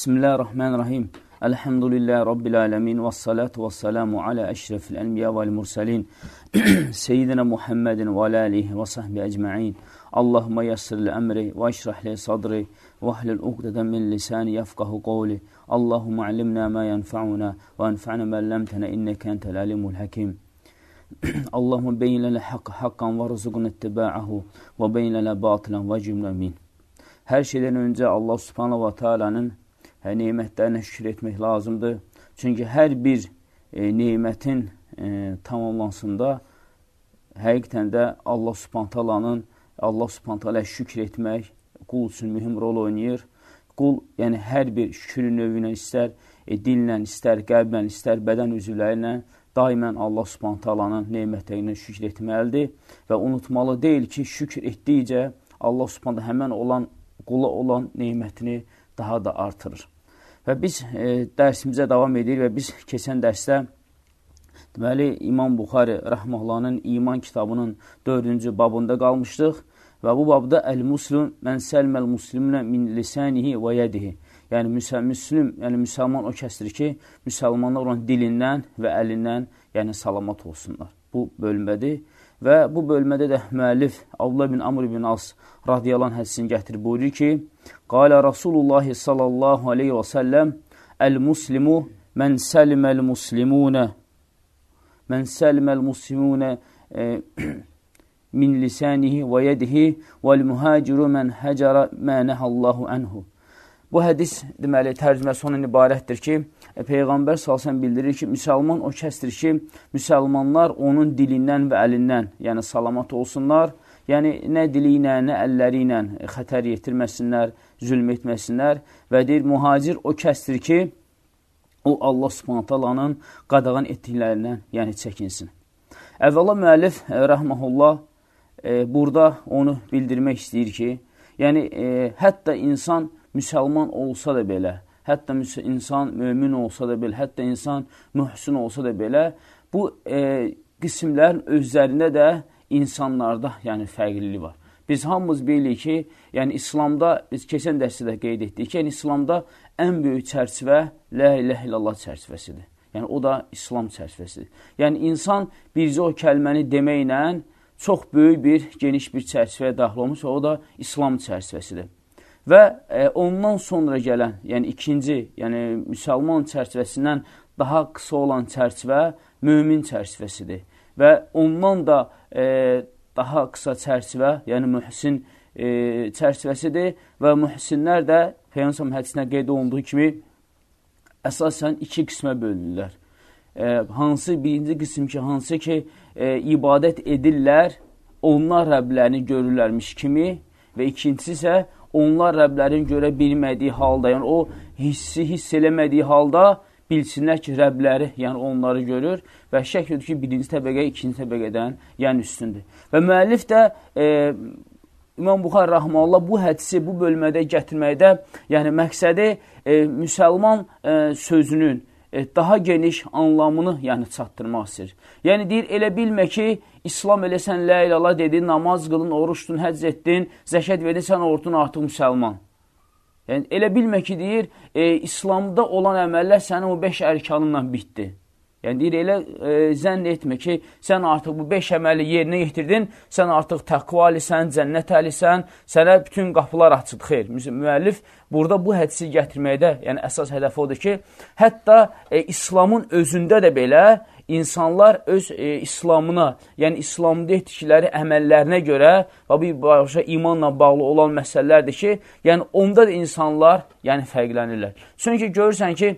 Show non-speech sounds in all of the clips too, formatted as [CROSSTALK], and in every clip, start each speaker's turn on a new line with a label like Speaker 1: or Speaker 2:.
Speaker 1: Bismillahirrahmanirrahim. Elhamdülillahi Rabbil alemin. Və salatu və salamu alə əşrefil ənbiya vəl mursalin [CLEARS THROAT] Seyyidina Muhammedin və alihi və sahbi əcma'in Allahumma yassirli əmri və işrahli sadri və ahlil uqdədən min lisani yafqahu qovli Allahumma alimna ma yanfa'una və anfa'na ma ləmtənə innəkə entəl alimul həkim [CLEARS THROAT] Allahumma beyin lənə haqqı haqqan və rızıqın ittiba'ahu və beyin lənə batılan və cümlə min Hər şeydən öncə Allah subhanahu wa ta'alanın hə, neymətlərinə şükür etmək lazımdır. Çünki hər bir e, neymətin e, tamamlansında həqiqətən də Allah subhantalanın Allah subhantalə şükür etmək qul üçün mühüm rol oynayır. Qul, yəni hər bir şükürün növünə istər e, dillə, istər qəlblə, istər bədən üzvləri ilə daimən Allah subhantalanın neymətlərinə şükür etməlidir və unutmalı deyil ki, şükür etdikcə Allah subhantalə həmən olan qula olan neymətini daha da artırır. Və biz e, dərsimizə davam edirik və biz keçən dərsdə deməli İmam Buxari rəhməhullanın iman kitabının 4-cü babında qalmışdıq və bu babda əl-muslim mən səlməl musliminə min lisanihi və yedihi. Yəni müslim, yəni müsəlman o kəsdir ki, müsəlmanlar onun dilindən və əlindən, yəni salamat olsunlar. Bu bölmədir Və bu bölmədə də müəllif Abdullah bin Amr bin As radiyalan hədisini gətirib buyurur ki, Qalə Rasulullah sallallahu aleyhi və səlləm Əl-muslimu mən səlməl muslimunə mən səlməl muslimunə e, [CLEARS THROAT] min lisanihi və yedihi vəl-mühaciru mən həcərə mənəhəllahu ənhu. Bu hədis deməli tərcüməsi ondan ibarətdir ki, Peyğəmbər salsan bildirir ki, müsəlman o kəsdir ki, müsəlmanlar onun dilindən və əlindən, yəni salamat olsunlar, yəni nə dili ilə, nə əlləri ilə xətər yetirməsinlər, zülm etməsinlər və deyir, mühacir o kəsdir ki, o Allah subhantalanın qadağan etdiklərindən, yəni çəkinsin. Əvvəla müəllif, e, rəhməhullah, e, burada onu bildirmək istəyir ki, yəni e, hətta insan müsəlman olsa da belə, hətta insan mömin olsa da belə, hətta insan mühsin olsa da belə, bu e, qismlərin özlərində də insanlarda yəni fərqlilik var. Biz hamımız bilirik ki, yəni İslamda, biz keçən dərsdə qeyd etdik ki, yəni İslamda ən böyük çərçivə Lə ilə illallah çərçivəsidir. Yəni o da İslam çərçivəsidir. Yəni insan bircə o kəlməni deməklə çox böyük bir, geniş bir çərçivəyə daxil olmuş və o da İslam çərçivəsidir. Və e, ondan sonra gələn, yəni ikinci, yəni müsəlman çərçivəsindən daha qısa olan çərçivə mömin çərçivəsidir. Və ondan da e, daha qısa çərçivə, yəni mühsin e, çərçivəsidir və mühsinlər də Peyyənsəm hədisinə qeyd olunduğu kimi əsasən iki qismə bölünürlər. E, hansı birinci qism ki, hansı ki, e, ibadət edirlər, onlar Rəblərini görürlərmiş kimi və ikincisi isə onlar Rəblərin görə bilmədiyi halda, yəni o hissi hiss eləmədiyi halda bilsinlər ki, Rəbləri, yəni onları görür və şək edir ki, birinci təbəqə ikinci təbəqədən yəni üstündür. Və müəllif də e, İmam Buxar Rahmanullah bu hədisi bu bölmədə gətirməkdə, yəni məqsədi e, müsəlman e, sözünün, daha geniş anlamını yəni çatdırmaq istəyir. Yəni deyir, elə bilmə ki, İslam eləsən, lə ilallah dedin, namaz qılın, oruç tutun, həcc etdin, zəşət verdin, sən ortun artıq müsəlman. Yəni, elə bilmə ki, deyir, e, İslamda olan əməllər sənin o beş ərkanınla bitdi. Yəni deyir, elə e, zənn etmə ki, sən artıq bu beş əməli yerinə yetirdin, sən artıq təqva alisən, cənnət əlisən, sənə bütün qapılar açıb. Xeyr, müəllif burada bu hədisi gətirməkdə, yəni əsas hədəf odur ki, hətta e, İslamın özündə də belə insanlar öz e, İslamına, yəni İslamda etdikləri əməllərinə görə və bir başa imanla bağlı olan məsələlərdir ki, yəni onda da insanlar yəni fərqlənirlər. Çünki görürsən ki,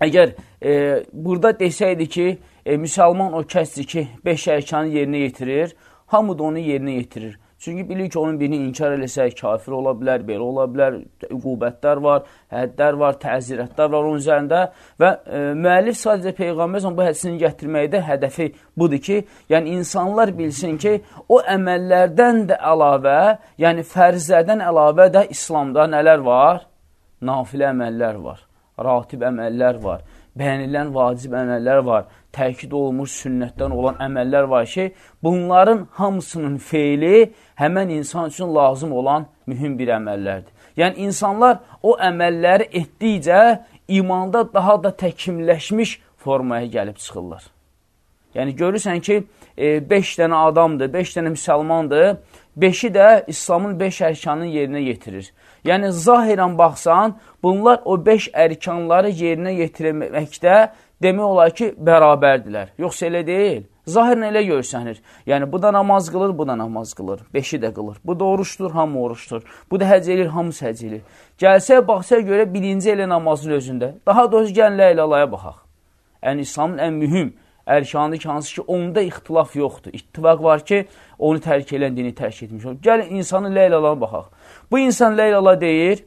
Speaker 1: Əgər e, burada desəydi ki, e, müsəlman o kəsdir ki, beş ərkanı yerinə yetirir, hamı da onu yerinə yetirir. Çünki bilir ki, onun birini inkar eləsə, kafir ola bilər, belə ola bilər, üqubətlər var, həddlər var, təzirətlər var onun üzərində və e, müəllif sadəcə Peyğəmbər bu hədisini gətirməkdə hədəfi budur ki, yəni insanlar bilsin ki, o əməllərdən də əlavə, yəni fərzlərdən əlavə də İslamda nələr var? Nafilə əməllər var ratib əməllər var, bəyənilən vacib əməllər var, təkid olunmuş sünnətdən olan əməllər var ki, bunların hamısının feili həmən insan üçün lazım olan mühüm bir əməllərdir. Yəni, insanlar o əməlləri etdikcə imanda daha da təkimləşmiş formaya gəlib çıxırlar. Yəni, görürsən ki, 5 e, dənə adamdır, 5 dənə müsəlmandır, 5-i də İslamın 5 ərkanını yerinə yetirir. Yəni, zahirən baxsan, bunlar o 5 ərkanları yerinə yetirməkdə demək olar ki, bərabərdirlər. Yoxsa elə deyil. Zahirən elə görsənir. Yəni, bu da namaz qılır, bu da namaz qılır. Beşi də qılır. Bu da oruçdur, hamı oruçdur. Bu da həc edir, hamısı həc edir. Gəlsə, baxsa görə birinci elə namazın özündə. Daha doğrusu, gəlin ləylalaya baxaq. Yəni, İslamın ən mühüm ərkanı ki, hansı ki, onda ixtilaf yoxdur. İttifaq var ki, onu tərk elən dini tərk etmiş olur. Gəlin, insanın ləylalana baxaq. Bu insanləylala deyir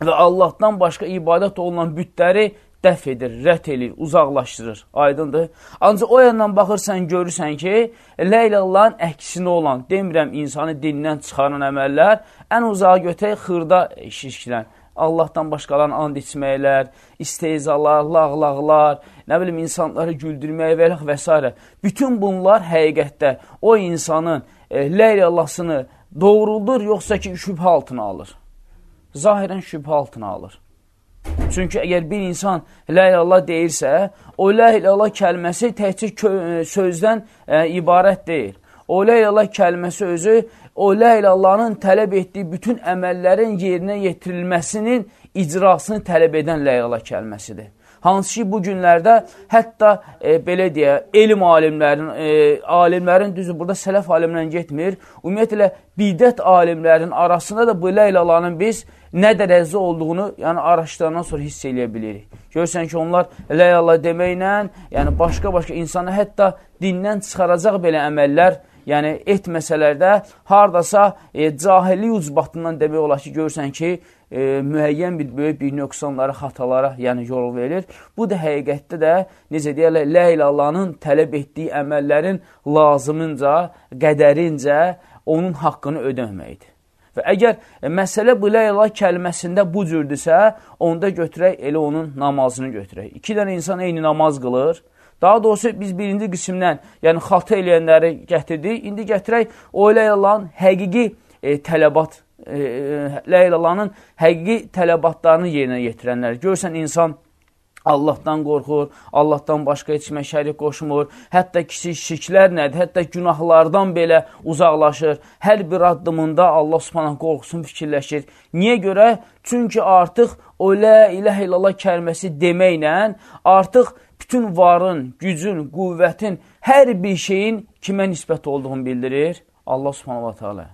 Speaker 1: və Allahdan başqa ibadət olunan bütləri dəf edir, rət edir, uzaqlaşdırır. Aydındır. Ancaq o yandan baxırsan, görürsən ki, Leylallahın əksinə olan, demirəm, insanı dindən çıxaran əməllər, ən uzağa götək xırda şirkdən. Allahdan başqalarını and içməklər, isteyzalar, lağlaqlar, nə bilim, insanları güldürmək və və s. Bütün bunlar həqiqətdə o insanın e, Leylallahsını doğruldur, yoxsa ki, şübhə altına alır. Zahirən şübhə altına alır. Çünki əgər bir insan la ilallah deyirsə, o la ilallah kəlməsi təhcə e, sözdən ə, e, ibarət deyil. O la ilallah kəlməsi özü o la ilallahın tələb etdiyi bütün əməllərin yerinə yetirilməsinin icrasını tələb edən la ilallah kəlməsidir. Hansı ki, bu günlərdə hətta e, belə deyə, elm alimlərin, e, alimlərin düzü, burada sələf alimlərin getmir, ümumiyyətlə bidət alimlərin arasında da bu la ilallahın biz nə dərəcə olduğunu yəni araşdırandan sonra hiss eləyə bilirik. Görürsən ki, onlar ləyallah deməklə, yəni başqa-başqa insanı hətta dindən çıxaracaq belə əməllər yəni etməsələr də hardasa e, cahillik ucbatından demək olar ki, görürsən ki, e, müəyyən bir böyük bir nöqsanlara, xatalara yəni yol verir. Bu da həqiqətdə də necə deyərlər, lə ilallahın tələb etdiyi əməllərin lazımınca, qədərincə onun haqqını ödəməkdir. Və əgər e, məsələ bu ilə ilah kəlməsində bu cürdürsə, onda götürək elə onun namazını götürək. İki dənə insan eyni namaz qılır. Daha doğrusu biz birinci qismdən, yəni xatı eləyənləri gətirdik. İndi gətirək o ilə ilahın həqiqi e, tələbat, e, e, Ləylalanın həqiqi tələbatlarını yerinə yetirənlər. Görsən insan Allahdan qorxur, Allahdan başqa heç kimə şərik qoşmur, hətta kiçik şirklər nədir, hətta günahlardan belə uzaqlaşır. Hər bir addımında Allah subhanə qorxusun fikirləşir. Niyə görə? Çünki artıq o lə iləh illallah kəlməsi deməklə artıq bütün varın, gücün, qüvvətin, hər bir şeyin kimə nisbət olduğunu bildirir? Allah subhanə wa ta'ala.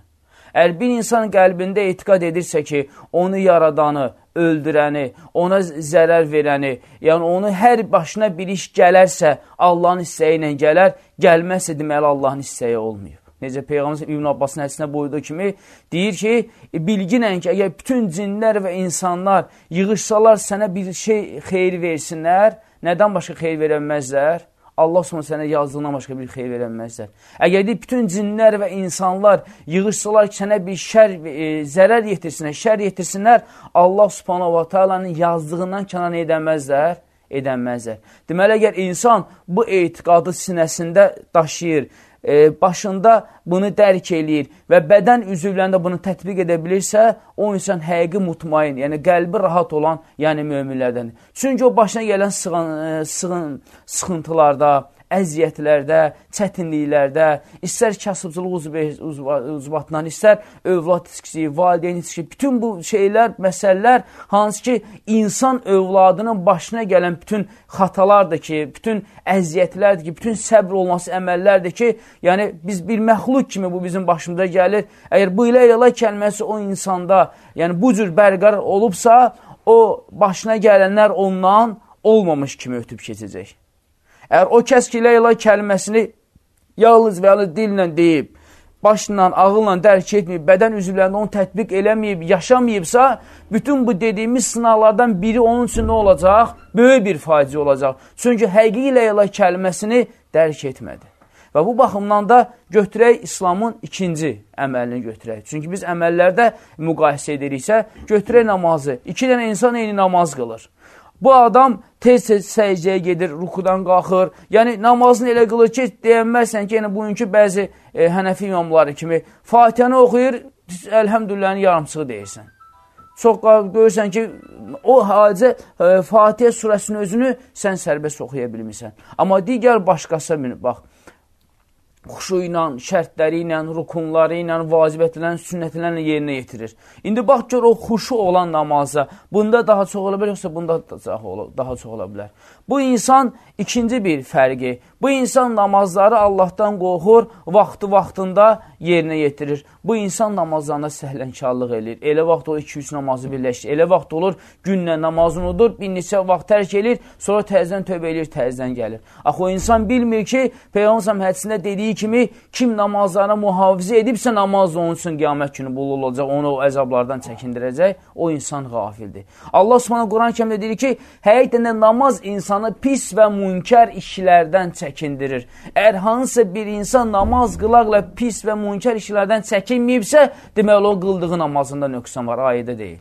Speaker 1: Əgər bir insan qəlbində etiqad edirsə ki, onu yaradanı, öldürəni, ona zərər verəni, yəni onu hər başına bir iş gələrsə, Allahın istəyi ilə gələr, gəlməzsə deməli Allahın istəyi olmayıb. Necə Peyğəmbər İbn Abbasın hədisində buyurduğu kimi deyir ki, bilginən ki, əgər bütün cinlər və insanlar yığışsalar sənə bir şey xeyir versinlər, nədən başqa xeyir verəməzlər? Allah sonra sənə yazdığından başqa bir xeyr verəməzlər. Əgər deyib, bütün cinlər və insanlar yığışsalar ki, sənə bir şər, e, zərər yetirsinlər, şər yetirsinlər, Allah subhanahu wa ta'alanın yazdığından kənan edəməzlər, edəməzlər. Deməli, əgər insan bu etiqadı sinəsində daşıyır, e, başında bunu dərk eləyir və bədən üzvlərində bunu tətbiq edə bilirsə, o insan həqiqi mutmain, yəni qəlbi rahat olan, yəni möminlərdən. Çünki o başına gələn sığın, e, sığın, sıxıntılarda, əziyyətlərdə, çətinliklərdə, istər kasıbçılıq uzbatından, istər övlad iskisi, valideyn iskisi, bütün bu şeylər, məsələlər, hansı ki, insan övladının başına gələn bütün xatalardır ki, bütün əziyyətlərdir ki, bütün səbr olması əməllərdir ki, yəni biz bir məxluq kimi bu bizim başımıza gəlir. Əgər bu ilə ilə kəlməsi o insanda, yəni bu cür bərqar olubsa, o başına gələnlər ondan olmamış kimi ötüb keçəcək. Əgər o kəs ki, Leyla kəlməsini yalnız və yalnız dillə deyib, başla, ağılla dərk etməyib, bədən üzvlərində onu tətbiq eləməyib, yaşamayıbsa, bütün bu dediyimiz sınaqlardan biri onun üçün nə olacaq? Böyük bir faciə olacaq. Çünki həqiqi Leyla kəlməsini dərk etmədi. Və bu baxımdan da götürək İslamın ikinci əməlini götürək. Çünki biz əməllərdə müqayisə ediriksə, götürək namazı. İki dənə insan eyni namaz qılır. Bu adam tez-tez səcdəyə gedir, rukudan qalxır. Yəni, namazını elə qılır ki, deyənməzsən ki, yəni, bugünkü bəzi e, hənəfi imamları kimi Fatihəni oxuyur, əlhəmdülləhin yarımçığı deyirsən. Çox görürsən ki, o hadicə e, Fatihə surəsinin özünü sən sərbəst oxuya bilmirsən. Amma digər başqası, bax, xuşu ilə, şərtləri ilə, rukunları ilə, vacibətlərin, sünnətlərini yerinə yetirir. İndi bax gör o xuşu olan namaza, bunda daha çox ola bilər, yoxsa bunda daha çox ola bilər. Bu insan ikinci bir fərqi. Bu insan namazları Allahdan qorxur, vaxtı-vaxtında yerinə yetirir. Bu insan namazlarında səhlənkarlıq eləyir. Elə vaxt o 2-3 namazı birləşdir. Elə vaxt olur, günlə namazını unudur, bir neçə vaxt tərk eləyir, sonra təzdən tövbə eləyir, təzdən gəlir. Axı o insan bilmir ki, Peyğəmbər hədisində dediyi kimi, kim namazlarına mühafizə edibsə, namaz onun üçün qiyamət günü bul olacaq, onu o əzablardan çəkindirəcək, o insan qafildir. Allah Subhanahu Quran kəmdə deyir ki, həqiqətən də namaz insanı pis və münkər işlərdən çəkindir çəkindirir. Əgər hansısa bir insan namaz qılaqla pis və münkər işlərdən çəkinməyibsə, deməli o qıldığı namazında nöqsan var, ayədə deyil.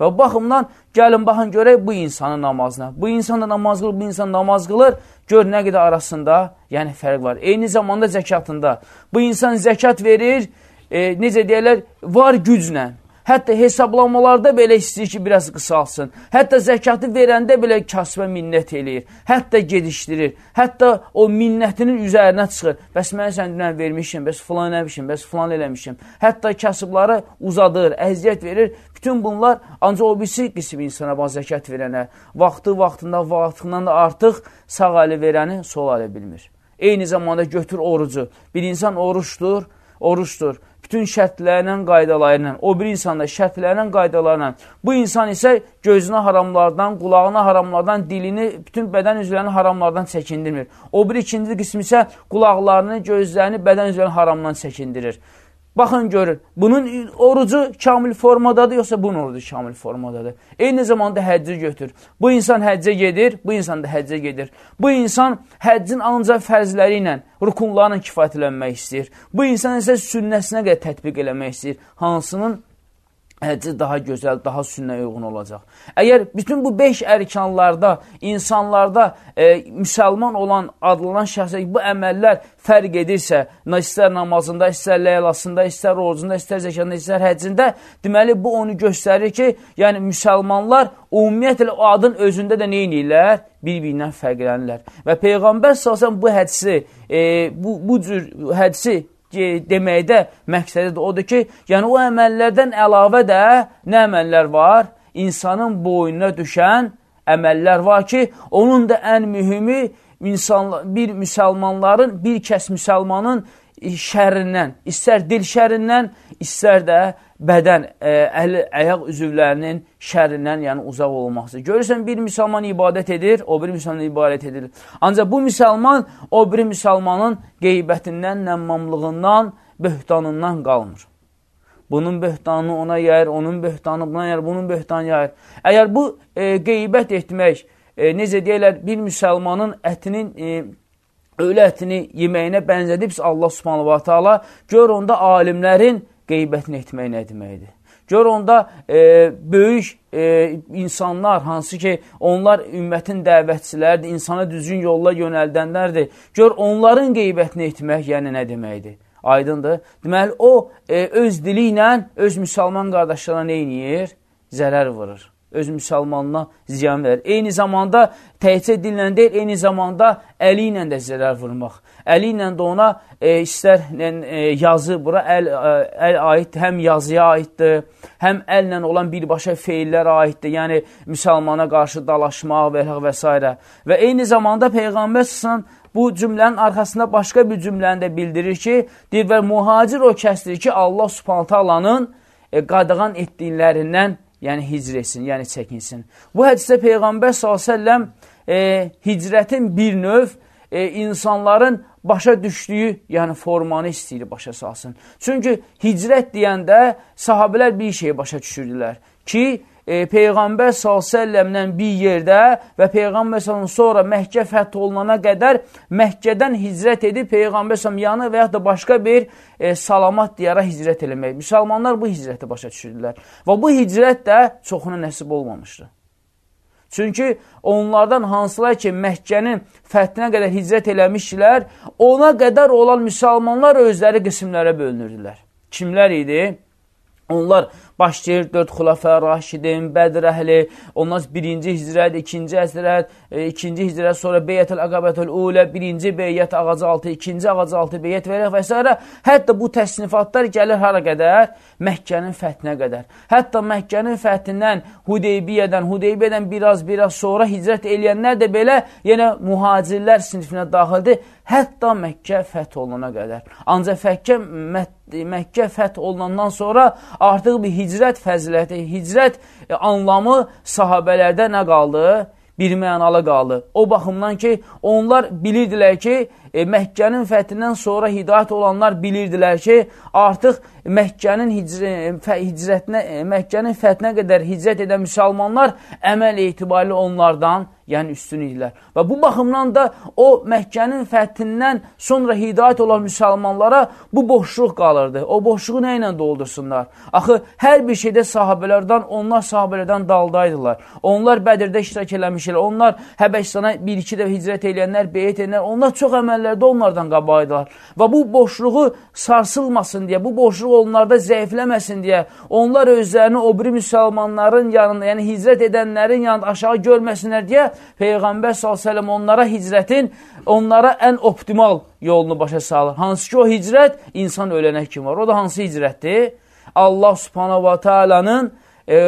Speaker 1: Və baxımdan gəlin baxın görək bu insanın namazına. Bu insan da namaz qılır, bu insan namaz qılır. Gör nə qədər arasında yəni fərq var. Eyni zamanda zəkatında. Bu insan zəkat verir, e, necə deyərlər, var güclə. Hətta hesablamalarda belə istəyir ki, biraz qısalsın. Hətta zəkatı verəndə belə kasbə minnət eləyir. Hətta gedişdirir. Hətta o minnətinin üzərinə çıxır. Bəs mən sən dünən vermişim, bəs filan eləmişim, bəs filan eləmişim. Hətta kasıbları uzadır, əziyyət verir. Bütün bunlar ancaq o birisi qism insana bax zəkat verənə, vaxtı vaxtında, vaxtından da artıq sağ əli verəni sol əli bilmir. Eyni zamanda götür orucu. Bir insan oruçdur, oruçdur bütün şərtlərlə, qaydalarla, o bir insanda şərtlərlə, qaydalarla. Bu insan isə gözünə haramlardan, qulağına haramlardan, dilini, bütün bədən üzvlərini haramlardan çəkindirmir. O bir ikinci qismi isə qulaqlarını, gözlərini bədən üzvlərini haramdan çəkindirir. Baxın görün, bunun orucu kamil formadadır, yoxsa bunun orucu kamil formadadır. Eyni zamanda həcci götür. Bu insan həccə gedir, bu insan da həccə gedir. Bu insan həccin ancaq fərzləri ilə, rukunlarla kifayətlənmək istəyir. Bu insan isə sünnəsinə qədər tətbiq eləmək istəyir. Hansının həcci daha gözəl, daha sünnəyə uyğun olacaq. Əgər bütün bu beş ərkanlarda, insanlarda e, müsəlman olan, adlanan şəxsə bu əməllər fərq edirsə, istər namazında, istər ləylasında, istər orucunda, istər zəkanda, istər həccində, deməli, bu onu göstərir ki, yəni müsəlmanlar ümumiyyətlə o adın özündə də neynirlər? Bir-birindən fərqlənirlər. Və Peyğəmbər salsan bu hədisi, e, bu, bu cür hədisi deməkdə məqsədi də odur ki, yəni o əməllərdən əlavə də nə əməllər var? İnsanın boynuna düşən əməllər var ki, onun da ən mühümü insan, bir müsəlmanların, bir kəs müsəlmanın şərindən, istər dil şərindən, istər də bədən, ə, e, əl, əyaq üzvlərinin şərindən, yəni uzaq olmaqdır. Görürsən, bir müsəlman ibadət edir, o bir müsəlman ibadət edir. Ancaq bu müsəlman o bir müsəlmanın qeybətindən, nəmmamlığından, böhtanından qalmır. Bunun böhtanı ona yayır, onun böhtanı buna yayır, bunun böhtanı yayır. Əgər bu e, qeybət etmək, e, necə deyirlər, bir müsəlmanın ətinin, e, ölü ətini yeməyinə bənzədibsə Allah subhanahu wa ta'ala, gör onda alimlərin qeybətini etmək nə deməkdir? Gör onda e, böyük e, insanlar, hansı ki, onlar ümmətin dəvətçilərdir, insana düzgün yolla yönəldənlərdir. Gör onların qeybətini etmək, yəni nə deməkdir? Aydındır. Deməli, o e, öz dili ilə öz müsəlman qardaşlarına edir? Zərər vurur öz müsəlmanına ziyan verir. Eyni zamanda təhcə dillə deyil, eyni zamanda əli ilə də zərər vurmaq. Əli ilə də ona e, istər e, yazı, bura əl, ə, e, əl aiddir, həm yazıya aiddir, həm əllə olan birbaşa feillər aiddir, yəni müsəlmana qarşı dalaşmaq və, və s. Və eyni zamanda Peyğəmbər səsən bu cümlənin arxasında başqa bir cümləni də bildirir ki, deyir və mühacir o kəsdir ki, Allah subhanətə alanın e, qadağan etdiklərindən yəni hicr etsin, yəni çəkinsin. Bu hədisdə Peyğəmbər s.ə.v e, hicrətin bir növ e, insanların başa düşdüyü, yəni formanı istəyir başa salsın. Çünki hicrət deyəndə sahabələr bir şeyi başa düşürdülər ki, e, Peyğəmbər s.ə.v-lə bir yerdə və Peyğəmbər s.ə.v sonra Məhkə fəth olunana qədər Məhkədən hicrət edib Peyğəmbər s.ə.v yanı və yaxud da başqa bir e, salamat diyara hicrət eləmək. Müsəlmanlar bu hicrəti başa düşürdülər. Və bu hicrət də çoxuna nəsib olmamışdı. Çünki onlardan hansılar ki, Məhkənin fəthinə qədər hicrət eləmişdilər, ona qədər olan müsəlmanlar özləri qismlərə bölünürdülər. Kimlər idi? Onlar başlayır 4 xulafə, Raşidin, Bədr əhli, ondan birinci hicrət, ikinci əsrət, e, ikinci hicrət, sonra Beyyətəl Əqabətəl Ulə, birinci Beyyət ağacı altı, ikinci ağacı altı Beyyət və və s. Hətta bu təsnifatlar gəlir hara qədər? Məkkənin fəthinə qədər. Hətta Məkkənin fəthindən, Hudeybiyyədən, Hudeybiyyədən biraz biraz sonra hicrət eləyənlər də belə yenə mühacirlər sinifinə daxildir hətta Məkkə fəth olunana qədər. Ancaq Fəkkə, Məkkə fəth olunandan sonra artıq bir hicrət fəziləti, hicrət e, anlamı sahabələrdə nə qaldı? Bir mənalı qaldı. O baxımdan ki, onlar bilirdilər ki, e, Məkkənin fəthindən sonra hidayət olanlar bilirdilər ki, artıq Məkkənin hicrətinə, e, Məkkənin fəthinə qədər hicrət edən müsəlmanlar əməl etibarilə onlardan yəni üstün idilər. Və bu baxımdan da o Məkkənin fəthindən sonra hidayət olan müsəlmanlara bu boşluq qalırdı. O boşluğu nə ilə doldursunlar? Axı, hər bir şeydə sahabələrdən, onlar sahabələrdən daldaydılar. Onlar Bədirdə iştirak eləmişlər, onlar Həbəşistana bir-iki də hicrət eləyənlər, beyət edənlər, onlar çox əməllərdə onlardan qabaydılar. Və bu boşluğu sarsılmasın deyə, bu boşluq onlarda zəifləməsin deyə, onlar özlərini o biri müsəlmanların yanında, yəni hicrət edənlərin yanında aşağı görməsinlər deyə Peyğəmbər s.ə.v onlara hicrətin, onlara ən optimal yolunu başa salır. Hansı ki, o hicrət insan ölənə kimi var. O da hansı hicrətdir? Allah subhanahu wa ta'alanın e,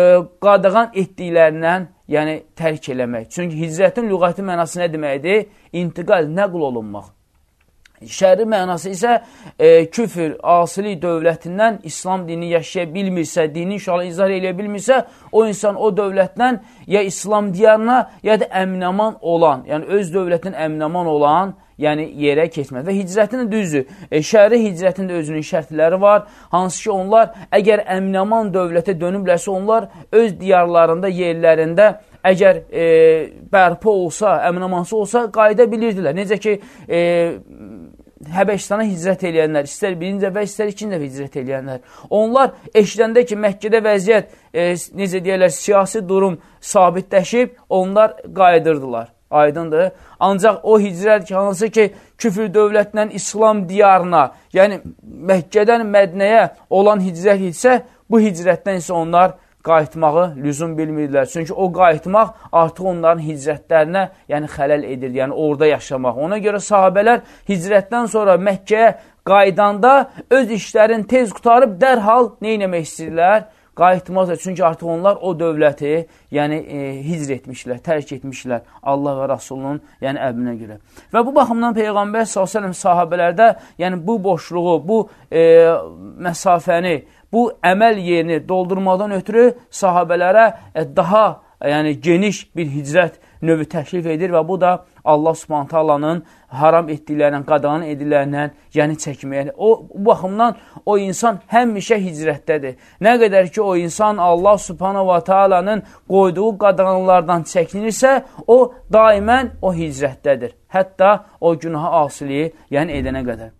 Speaker 1: qadağan etdiklərindən yəni tərk eləmək. Çünki hicrətin lüğəti mənası nə deməkdir? İntiqal, nəql olunmaq. Şəri mənası isə e, küfür, asilik dövlətindən İslam dini yaşaya bilmirsə, dini inşallah izah eləyə bilmirsə, o insan o dövlətdən ya İslam diyarına, ya da əminaman olan, yəni öz dövlətin əminaman olan, yəni yerə keçməz. Və hicrətin düzdür. E, şəri hicrətin də özünün şərtləri var. Hansı ki, onlar əgər əminaman dövlətə dönüblərsə, onlar öz diyarlarında, yerlərində əgər e, bərpa olsa, əminamansı olsa, qayda bilirdilər. Necə ki, e, Həbəşistana hicrət eləyənlər, istər birinci dəfə, istər ikinci dəfə hicrət eləyənlər. Onlar eşidəndə ki, Məkkədə vəziyyət, e, necə deyərlər, siyasi durum sabitləşib, onlar qayıdırdılar. Aydındır. Ancaq o hicrət ki, hansı ki, küfür dövlətindən İslam diyarına, yəni Məkkədən Mədnəyə olan hicrət isə, bu hicrətdən isə onlar qayıtmağı lüzum bilmirdilər. Çünki o qayıtmaq artıq onların hicrətlərinə yəni xələl edirdi, yəni orada yaşamaq. Ona görə sahabələr hicrətdən sonra Məkkəyə qaydanda öz işlərini tez qutarıb dərhal nə eləmək istəyirlər? Qayıtmazlar. Çünki artıq onlar o dövləti yəni e, hicr etmişlər, tərk etmişlər Allah və Rasulunun yəni əmrinə görə. Və bu baxımdan Peyğəmbər s.ə.v sahabələrdə yəni bu boşluğu, bu e, məsafəni bu əməl yerini doldurmadan ötürü sahabələrə e, daha e, yəni geniş bir hicrət növü təklif edir və bu da Allah subhanətə Allah'ın haram etdiklərindən, qadağan edillərindən yəni çəkməyə. O, bu baxımdan o insan həmişə hicrətdədir. Nə qədər ki, o insan Allah subhanə Taala'nın qoyduğu qadağanlardan çəkinirsə, o daimən o hicrətdədir. Hətta o günaha asiliyi yəni edənə qədər.